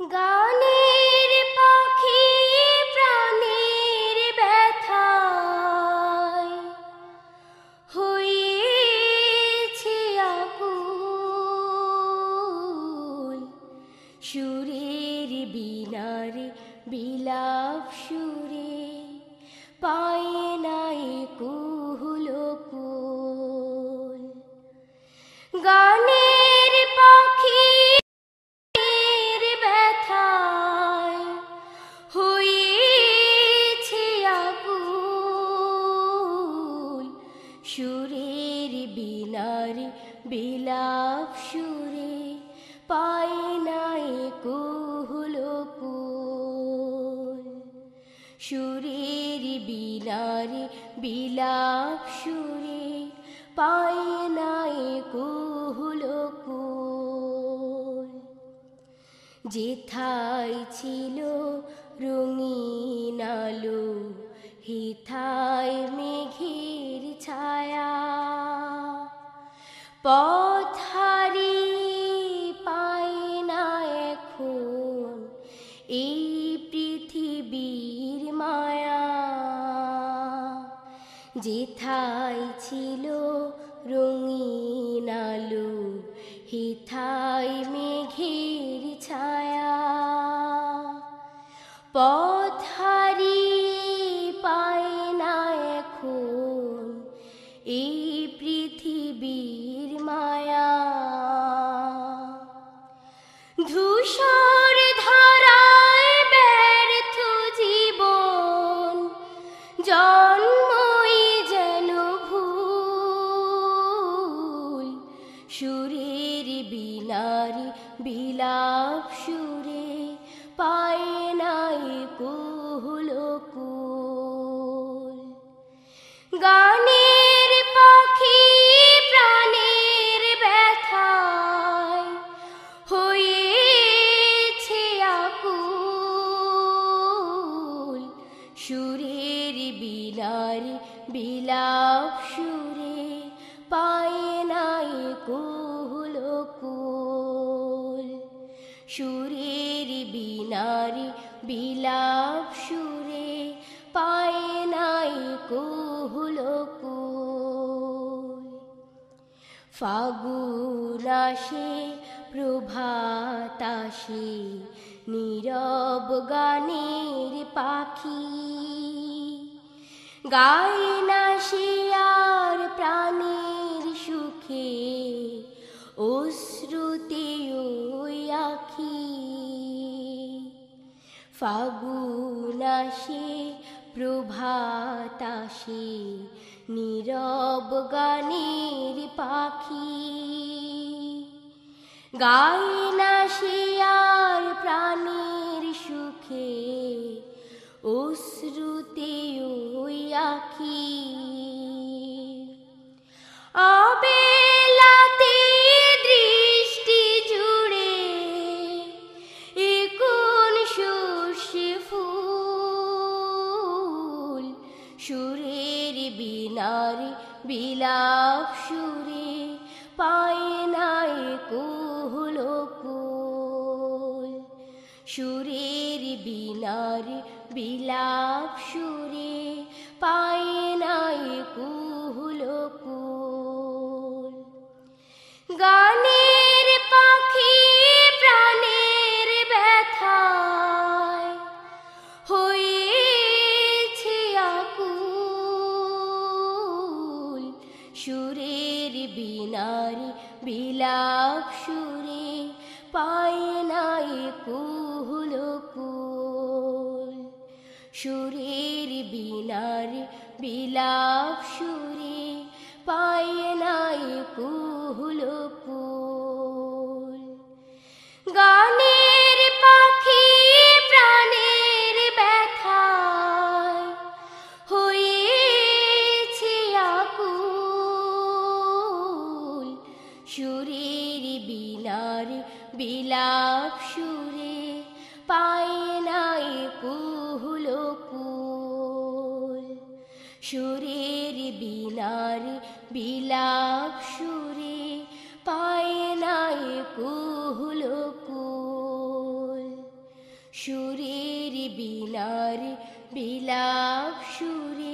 গানের সুরের বিনারে, বিলাপ সুরে, পায় নাই কুহুল সুরের বিনারে, বিলাপ সুরে, পায় নাই কুহুল যেথায় ছিল রঙিন আলো, হেথায় মেঘের পথারি পায় না এখন, এই পৃথিবীর মায়া যেথায় ছিল রঙিন আলো, হেথায় মেঘের ছায়া। পথারি পায় না এখন, এই পৃথিবীর ধূসর ধারায় ব্যর্থ জীবন জন্মই যেন ভুল। সুরের বিনারি বিলাপ সুরে সুরের বিলার বিলাপ সুরে, পায় নাই কুহুল কুল। সুরের বিনারে বিলাপ সুরে, পায় নাই কুহুল কুল। ফাগুন আসে, প্রভাত আসে নীরব গানের পাখি। গায় না সে আর প্রাণের সুখে, অশ্রুতে ওই আখি। ফাগুন আসে, প্রভাত আসে, নীরব গানের পাখি। গায় অশ্রুতে ওই আখি আবেলাতে দৃষ্টি জুড়ে কোন সর্ষে ফুল। সুরের বিনারে বিলাপ সুরে পায় নাই কুহুল কুল সুরের বিনারে বিলাপ সুরে পায় নাই কুহুল গানের পাখি প্রাণের ব্যথায় হয়েছে আকুল। সুরের বিনারে বিলাপ সুরে পায় নাই কুহুল কুল। সুরের বিনার বিলাপ সুরে, পায় নাই কুহুল গানের পাখি প্রাণের ব্যথায় হয়েছে আকুল। সুরের বিনারে বিলাপ সুরে, পায় সুরের বিলার বিলাপ সুরে পায় নাই কুহুল কুল। সুরের বিলার বিলাপ সুরে